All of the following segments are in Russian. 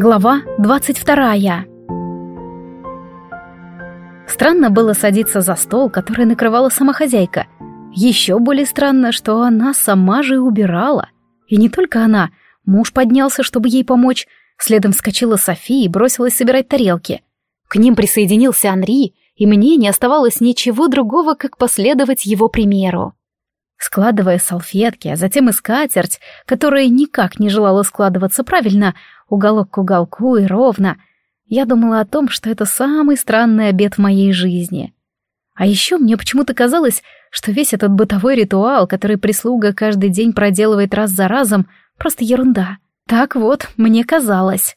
Глава двадцать вторая. Странно было садиться за стол, который накрывала сама хозяйка. Еще более странно, что она сама же убирала. И не только она. Муж поднялся, чтобы ей помочь. Следом вскочила София и бросилась собирать тарелки. К ним присоединился Анри, и мне не оставалось ничего другого, как последовать его примеру. Складывая салфетки, а затем и скатерть, которая никак не желала складываться правильно, уголок к уголку и ровно, я думала о том, что это самый странный обед в моей жизни. А еще мне почему-то казалось, что весь этот бытовой ритуал, который прислуга каждый день проделывает раз за разом, просто ерунда. Так вот, мне казалось.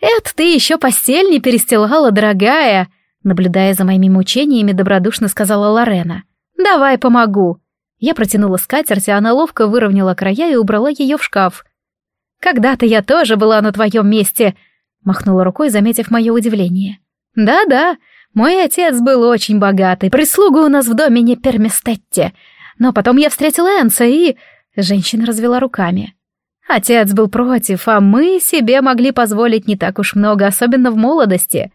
«Это ты еще постель не перестилала, дорогая!» Наблюдая за моими мучениями, добродушно сказала Лорена. «Давай помогу!» Я протянула скатерть, а она ловко выровняла края и убрала ее в шкаф. «Когда-то я тоже была на твоем месте», — махнула рукой, заметив мое удивление. «Да-да, мой отец был очень богатый, прислуга у нас в доме не перместетте. Но потом я встретила Энса и...» Женщина развела руками. «Отец был против, а мы себе могли позволить не так уж много, особенно в молодости.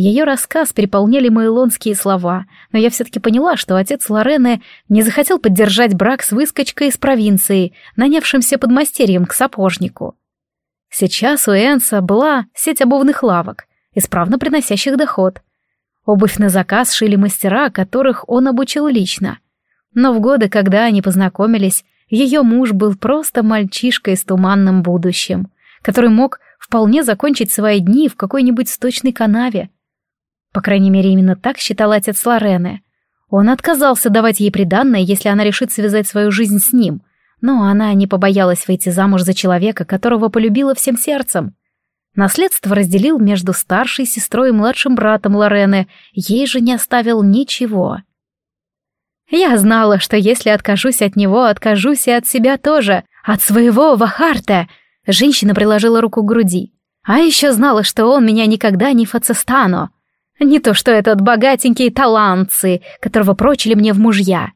Ее рассказ переполняли мои лонские слова, но я все-таки поняла, что отец Лорены не захотел поддержать брак с выскочкой из провинции, нанявшимся подмастерьем к сапожнику. Сейчас у Энса была сеть обувных лавок, исправно приносящих доход. Обувь на заказ шили мастера, которых он обучил лично. Но в годы, когда они познакомились, ее муж был просто мальчишкой с туманным будущим, который мог вполне закончить свои дни в какой-нибудь сточной канаве, по крайней мере, именно так считал отец Лорены. Он отказался давать ей приданное, если она решит связать свою жизнь с ним, но она не побоялась выйти замуж за человека, которого полюбила всем сердцем. Наследство разделил между старшей сестрой и младшим братом Лорены, ей же не оставил ничего. Я знала, что если откажусь от него, откажусь и от себя тоже, от своего Вахарта. Женщина приложила руку к груди. А еще знала, что он меня никогда не фацестану. Не то что этот богатенький талантцы, которого прочили мне в мужья.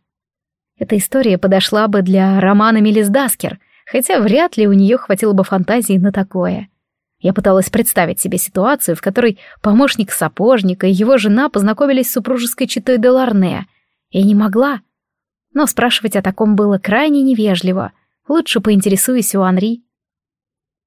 Эта история подошла бы для романа Мелис Даскер, хотя вряд ли у нее хватило бы фантазии на такое. Я пыталась представить себе ситуацию, в которой помощник сапожника и его жена познакомились с супружеской четой Деларне, и не могла. Но спрашивать о таком было крайне невежливо. Лучше поинтересуюсь у Анри.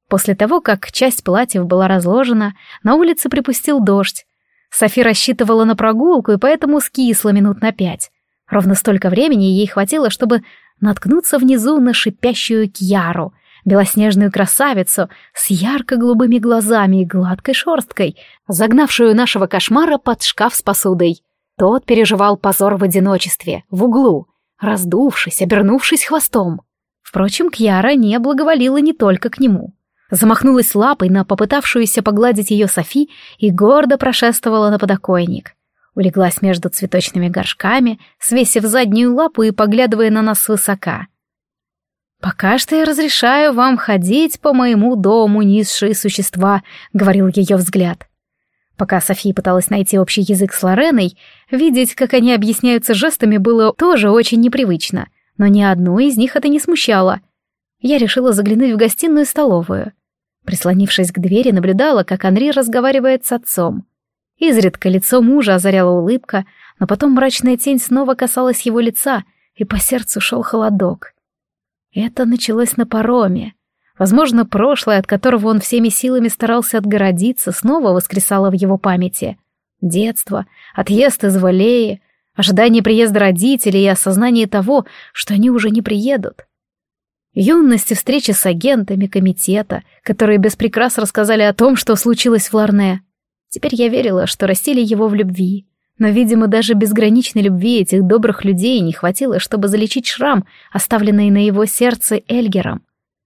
После того, как часть платьев была разложена, на улице припустил дождь, Софи рассчитывала на прогулку и поэтому скисла минут на пять. Ровно столько времени ей хватило, чтобы наткнуться внизу на шипящую Кьяру, белоснежную красавицу с ярко-голубыми глазами и гладкой шерсткой, загнавшую нашего кошмара под шкаф с посудой. Тот переживал позор в одиночестве, в углу, раздувшись, обернувшись хвостом. Впрочем, Кьяра не благоволила не только к нему замахнулась лапой на попытавшуюся погладить ее Софи и гордо прошествовала на подоконник. Улеглась между цветочными горшками, свесив заднюю лапу и поглядывая на нас свысока. «Пока что я разрешаю вам ходить по моему дому, низшие существа», — говорил ее взгляд. Пока София пыталась найти общий язык с Лореной, видеть, как они объясняются жестами, было тоже очень непривычно, но ни одну из них это не смущало — я решила заглянуть в гостиную и столовую. Прислонившись к двери, наблюдала, как Анри разговаривает с отцом. Изредка лицо мужа озаряла улыбка, но потом мрачная тень снова касалась его лица, и по сердцу шел холодок. Это началось на пароме. Возможно, прошлое, от которого он всеми силами старался отгородиться, снова воскресало в его памяти. Детство, отъезд из Валеи, ожидание приезда родителей и осознание того, что они уже не приедут. Юность и встречи с агентами комитета, которые без рассказали о том, что случилось в Ларне. Теперь я верила, что растили его в любви. Но, видимо, даже безграничной любви этих добрых людей не хватило, чтобы залечить шрам, оставленный на его сердце Эльгером.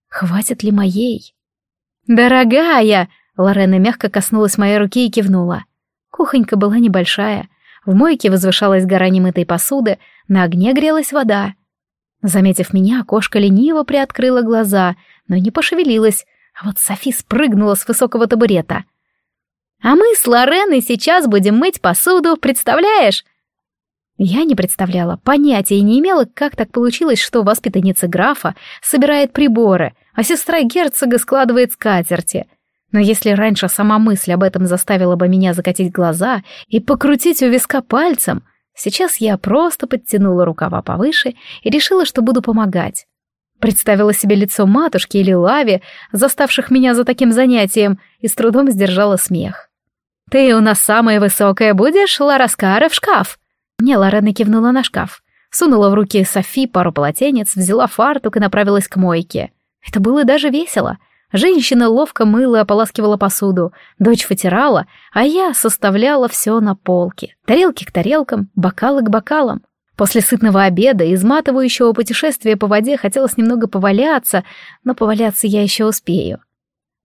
Хватит ли моей? «Дорогая!» — Лорена мягко коснулась моей руки и кивнула. Кухонька была небольшая. В мойке возвышалась гора немытой посуды, на огне грелась вода. Заметив меня, кошка лениво приоткрыла глаза, но не пошевелилась, а вот Софи спрыгнула с высокого табурета. «А мы с Лореной сейчас будем мыть посуду, представляешь?» Я не представляла, понятия не имела, как так получилось, что воспитанница графа собирает приборы, а сестра герцога складывает скатерти. Но если раньше сама мысль об этом заставила бы меня закатить глаза и покрутить у виска пальцем, сейчас я просто подтянула рукава повыше и решила, что буду помогать. Представила себе лицо матушки или Лави, заставших меня за таким занятием, и с трудом сдержала смех. «Ты у нас самая высокая будешь, Лараскара, в шкаф!» Мне Лорена кивнула на шкаф, сунула в руки Софи пару полотенец, взяла фартук и направилась к мойке. Это было даже весело. Женщина ловко мыла и ополаскивала посуду, дочь вытирала, а я составляла все на полке. Тарелки к тарелкам, бокалы к бокалам. После сытного обеда, изматывающего путешествия по воде, хотелось немного поваляться, но поваляться я еще успею.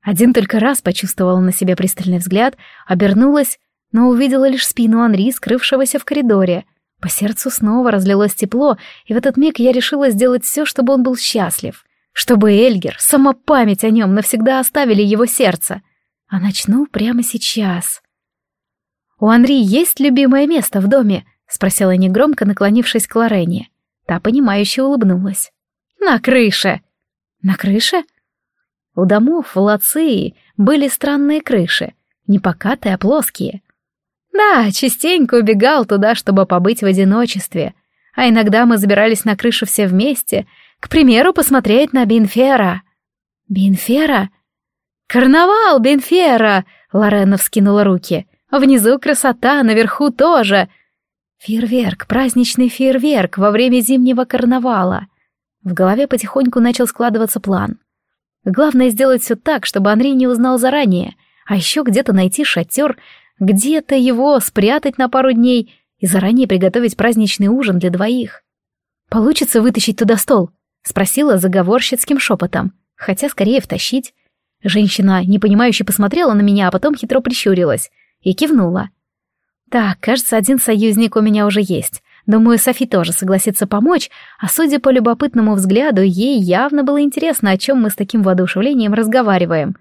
Один только раз почувствовала на себе пристальный взгляд, обернулась, но увидела лишь спину Анри, скрывшегося в коридоре. По сердцу снова разлилось тепло, и в этот миг я решила сделать все, чтобы он был счастлив. Чтобы Эльгер, сама память о нем навсегда оставили его сердце. А начну прямо сейчас. «У Анри есть любимое место в доме?» — спросила негромко, наклонившись к Лорене. Та, понимающе улыбнулась. «На крыше!» «На крыше?» У домов в Лации были странные крыши, не покатые, а плоские. Да, частенько убегал туда, чтобы побыть в одиночестве, а иногда мы забирались на крышу все вместе, к примеру, посмотреть на Бинфера. Бинфера? Карнавал Бинфера! Лорена вскинула руки. Внизу красота, наверху тоже — Фейерверк, праздничный фейерверк во время зимнего карнавала. В голове потихоньку начал складываться план. Главное сделать все так, чтобы Андрей не узнал заранее, а еще где-то найти шатер, где-то его спрятать на пару дней и заранее приготовить праздничный ужин для двоих. «Получится вытащить туда стол?» — спросила заговорщицким шепотом, хотя скорее втащить. Женщина, непонимающе посмотрела на меня, а потом хитро прищурилась и кивнула. Так, кажется, один союзник у меня уже есть. Думаю, Софи тоже согласится помочь, а судя по любопытному взгляду, ей явно было интересно, о чем мы с таким воодушевлением разговариваем.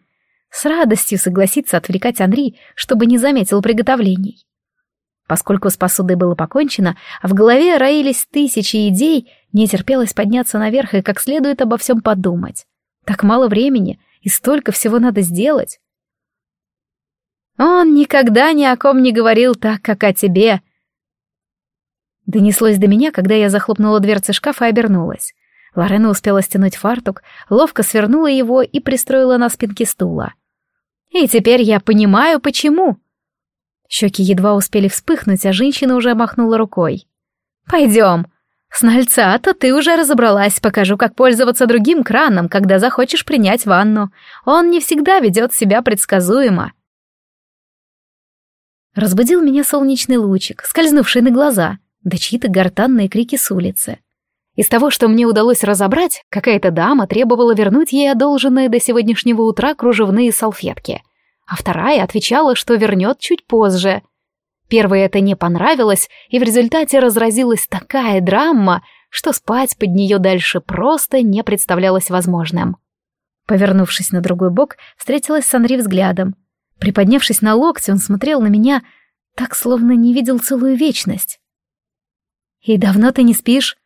С радостью согласится отвлекать Анри, чтобы не заметил приготовлений. Поскольку с посудой было покончено, а в голове роились тысячи идей, не терпелось подняться наверх и как следует обо всем подумать. Так мало времени, и столько всего надо сделать. Он никогда ни о ком не говорил так, как о тебе. Донеслось до меня, когда я захлопнула дверцы шкафа и обернулась. Лорена успела стянуть фартук, ловко свернула его и пристроила на спинке стула. И теперь я понимаю, почему. Щеки едва успели вспыхнуть, а женщина уже махнула рукой. «Пойдем. С Нальца-то ты уже разобралась, покажу, как пользоваться другим краном, когда захочешь принять ванну. Он не всегда ведет себя предсказуемо». Разбудил меня солнечный лучик, скользнувший на глаза, да чьи-то гортанные крики с улицы. Из того, что мне удалось разобрать, какая-то дама требовала вернуть ей одолженные до сегодняшнего утра кружевные салфетки, а вторая отвечала, что вернет чуть позже. Первой это не понравилось, и в результате разразилась такая драма, что спать под нее дальше просто не представлялось возможным. Повернувшись на другой бок, встретилась с Анри взглядом, Приподнявшись на локте, он смотрел на меня так, словно не видел целую вечность. «И давно ты не спишь?»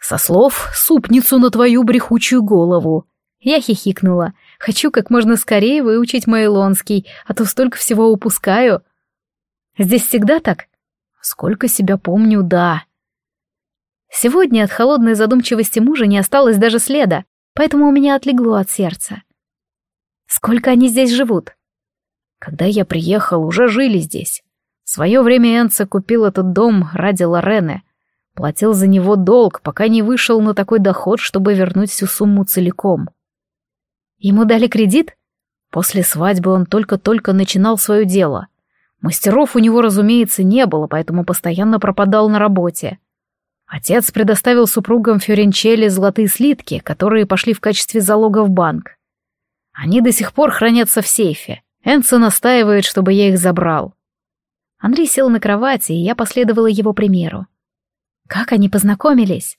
«Со слов супницу на твою брехучую голову». Я хихикнула. «Хочу как можно скорее выучить Майлонский, а то столько всего упускаю». «Здесь всегда так?» «Сколько себя помню, да». Сегодня от холодной задумчивости мужа не осталось даже следа, поэтому у меня отлегло от сердца. «Сколько они здесь живут?» Когда я приехал, уже жили здесь. В свое время Энце купил этот дом ради Лорены. Платил за него долг, пока не вышел на такой доход, чтобы вернуть всю сумму целиком. Ему дали кредит? После свадьбы он только-только начинал свое дело. Мастеров у него, разумеется, не было, поэтому постоянно пропадал на работе. Отец предоставил супругам Фьоренчелли золотые слитки, которые пошли в качестве залога в банк. Они до сих пор хранятся в сейфе. Энсо настаивает, чтобы я их забрал. Андрей сел на кровати, и я последовала его примеру. Как они познакомились?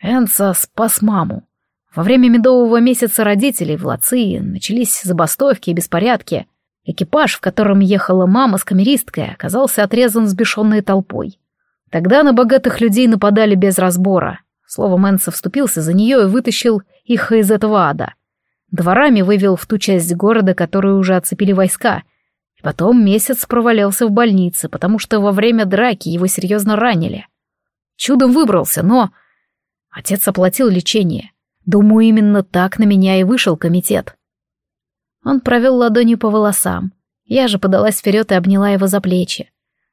Энсо спас маму. Во время медового месяца родителей в Лации начались забастовки и беспорядки. Экипаж, в котором ехала мама с камеристкой, оказался отрезан взбешенной толпой. Тогда на богатых людей нападали без разбора. Словом, Энсо вступился за нее и вытащил их из этого ада. дворами вывел в ту часть города, которую уже оцепили войска. И потом месяц провалялся в больнице, потому что во время драки его серьезно ранили. Чудом выбрался, но... Отец оплатил лечение. Думаю, именно так на меня и вышел комитет. Он провел ладонью по волосам. Я же подалась вперед и обняла его за плечи.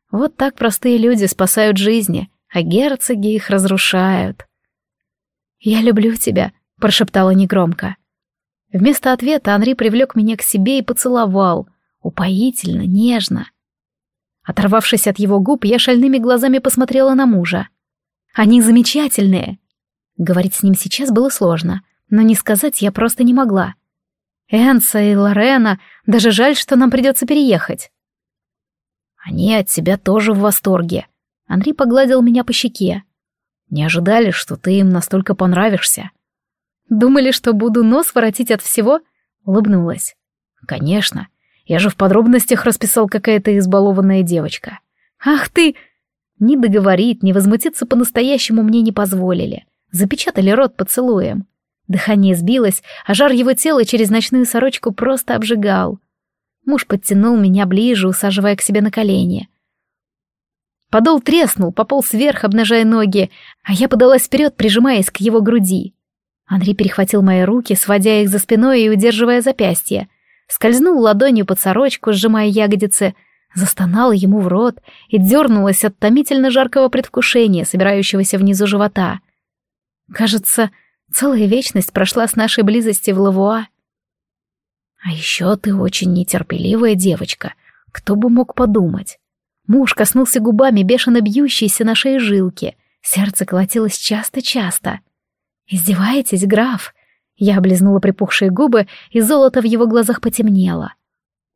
Вот так простые люди спасают жизни, а герцоги их разрушают. «Я люблю тебя», — прошептала негромко. Вместо ответа Анри привлек меня к себе и поцеловал, упоительно, нежно. Оторвавшись от его губ, я шальными глазами посмотрела на мужа. «Они замечательные!» Говорить с ним сейчас было сложно, но не сказать я просто не могла. Энса и Лорена, даже жаль, что нам придется переехать. Они от тебя тоже в восторге. Андрей погладил меня по щеке. Не ожидали, что ты им настолько понравишься. Думали, что буду нос воротить от всего? Улыбнулась. Конечно. Я же в подробностях расписал какая-то избалованная девочка. Ах ты! Ни договорить, ни возмутиться по-настоящему мне не позволили. Запечатали рот поцелуем. Дыхание сбилось, а жар его тела через ночную сорочку просто обжигал. Муж подтянул меня ближе, усаживая к себе на колени. Подол треснул, пополз вверх, обнажая ноги, а я подалась вперед, прижимаясь к его груди. Андрей перехватил мои руки, сводя их за спиной и удерживая запястье. Скользнул ладонью под сорочку, сжимая ягодицы, застонал ему в рот и дернулась от томительно жаркого предвкушения, собирающегося внизу живота. Кажется, целая вечность прошла с нашей близости в Лавуа. А еще ты очень нетерпеливая девочка. Кто бы мог подумать? Муж коснулся губами бешено бьющейся на шее жилки. Сердце колотилось часто-часто. «Издеваетесь, граф?» Я облизнула припухшие губы, и золото в его глазах потемнело.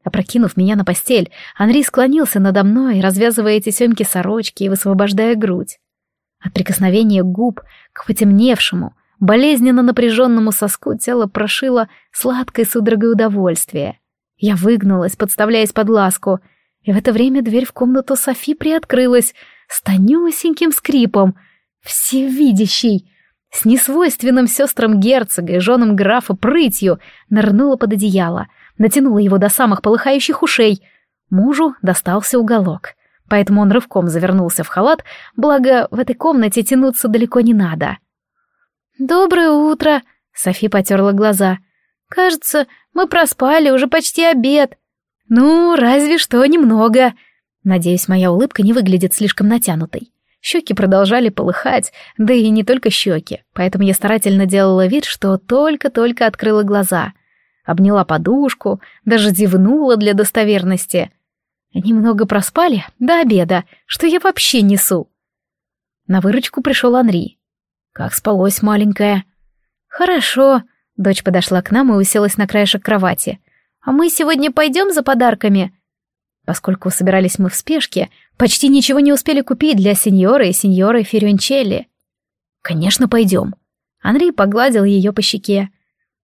Опрокинув меня на постель, Анри склонился надо мной, развязывая эти семки сорочки и высвобождая грудь. От прикосновения губ к потемневшему, болезненно напряженному соску тело прошило сладкой судорогой удовольствия. Я выгнулась, подставляясь под ласку, и в это время дверь в комнату Софи приоткрылась с тонюсеньким скрипом. Всевидящий! С несвойственным сестрам герцога и женам графа прытью нырнула под одеяло, натянула его до самых полыхающих ушей. Мужу достался уголок, поэтому он рывком завернулся в халат, благо в этой комнате тянуться далеко не надо. «Доброе утро!» — Софи потерла глаза. «Кажется, мы проспали, уже почти обед». «Ну, разве что немного». Надеюсь, моя улыбка не выглядит слишком натянутой. Щеки продолжали полыхать, да и не только щеки, поэтому я старательно делала вид, что только-только открыла глаза. Обняла подушку, даже зевнула для достоверности. Немного проспали до обеда, что я вообще несу. На выручку пришел Анри. «Как спалось, маленькая?» «Хорошо», — дочь подошла к нам и уселась на краешек кровати. «А мы сегодня пойдем за подарками?» Поскольку собирались мы в спешке, почти ничего не успели купить для сеньора и сеньоры Ференчелли. «Конечно, пойдем». Андрей погладил ее по щеке.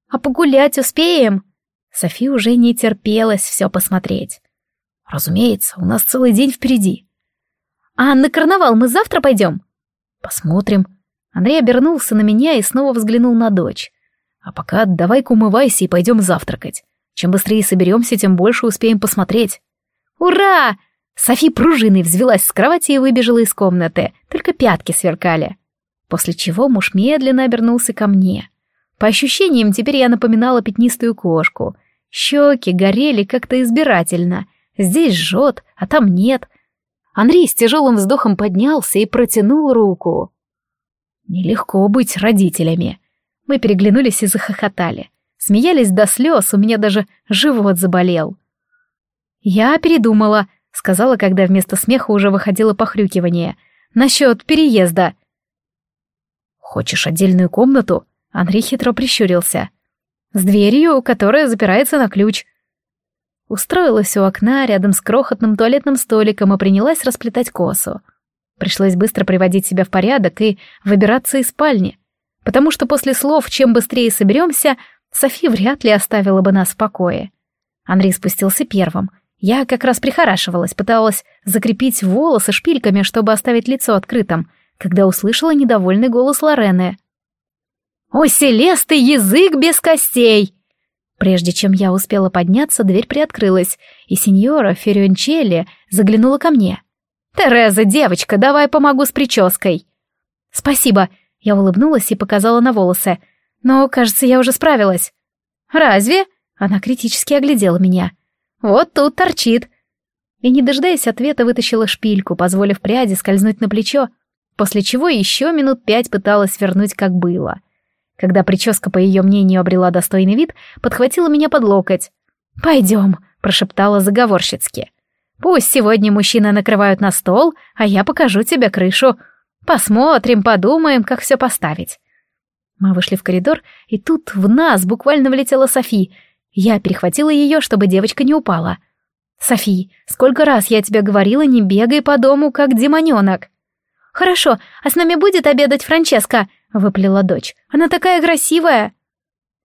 «А погулять успеем?» Софи уже не терпелась все посмотреть. «Разумеется, у нас целый день впереди». «А на карнавал мы завтра пойдем?» «Посмотрим». Андрей обернулся на меня и снова взглянул на дочь. «А пока давай-ка умывайся и пойдем завтракать. Чем быстрее соберемся, тем больше успеем посмотреть». «Ура!» Софи пружиной взвелась с кровати и выбежала из комнаты, только пятки сверкали. После чего муж медленно обернулся ко мне. По ощущениям, теперь я напоминала пятнистую кошку. Щеки горели как-то избирательно. Здесь жжет, а там нет. Андрей с тяжелым вздохом поднялся и протянул руку. Нелегко быть родителями. Мы переглянулись и захохотали. Смеялись до слез, у меня даже живот заболел. «Я передумала», — сказала, когда вместо смеха уже выходило похрюкивание. «Насчет переезда». «Хочешь отдельную комнату?» Андрей хитро прищурился. «С дверью, которая запирается на ключ». Устроилась у окна рядом с крохотным туалетным столиком и принялась расплетать косу. Пришлось быстро приводить себя в порядок и выбираться из спальни, потому что после слов «чем быстрее соберемся» Софи вряд ли оставила бы нас в покое. Андрей спустился первым — я как раз прихорашивалась, пыталась закрепить волосы шпильками, чтобы оставить лицо открытым, когда услышала недовольный голос Лорены. «О, Селесты, язык без костей!» Прежде чем я успела подняться, дверь приоткрылась, и сеньора Ференчелли заглянула ко мне. «Тереза, девочка, давай помогу с прической!» «Спасибо!» — я улыбнулась и показала на волосы. «Но, кажется, я уже справилась». «Разве?» — она критически оглядела меня. «Вот тут торчит!» И, не дожидаясь ответа, вытащила шпильку, позволив пряди скользнуть на плечо, после чего еще минут пять пыталась вернуть, как было. Когда прическа, по ее мнению, обрела достойный вид, подхватила меня под локоть. «Пойдем», — прошептала заговорщицки. «Пусть сегодня мужчины накрывают на стол, а я покажу тебе крышу. Посмотрим, подумаем, как все поставить». Мы вышли в коридор, и тут в нас буквально влетела Софи. Я перехватила ее, чтобы девочка не упала. «Софи, сколько раз я тебе говорила, не бегай по дому, как демоненок!» «Хорошо, а с нами будет обедать Франческа?» — выплела дочь. «Она такая красивая!»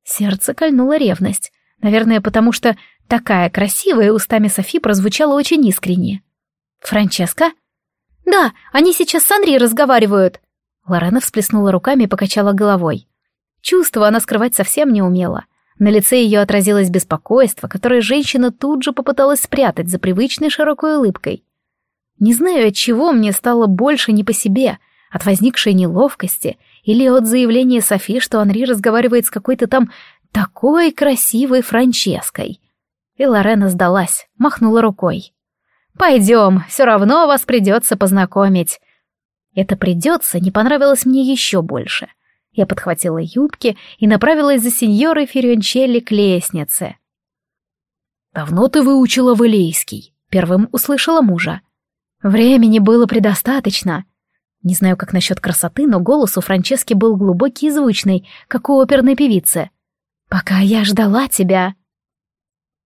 Сердце кольнула ревность. Наверное, потому что такая красивая устами Софи прозвучала очень искренне. «Франческа?» «Да, они сейчас с Анри разговаривают!» Лорена всплеснула руками и покачала головой. Чувство она скрывать совсем не умела. На лице ее отразилось беспокойство, которое женщина тут же попыталась спрятать за привычной широкой улыбкой. Не знаю, от чего мне стало больше не по себе, от возникшей неловкости или от заявления Софи, что Анри разговаривает с какой-то там такой красивой Франческой. И Лорена сдалась, махнула рукой. «Пойдем, все равно вас придется познакомить». Это «придется» не понравилось мне еще больше. Я подхватила юбки и направилась за сеньорой Ференчелли к лестнице. «Давно ты выучила Валейский?» — первым услышала мужа. Времени было предостаточно. Не знаю, как насчет красоты, но голос у Франчески был глубокий и звучный, как у оперной певицы. «Пока я ждала тебя»,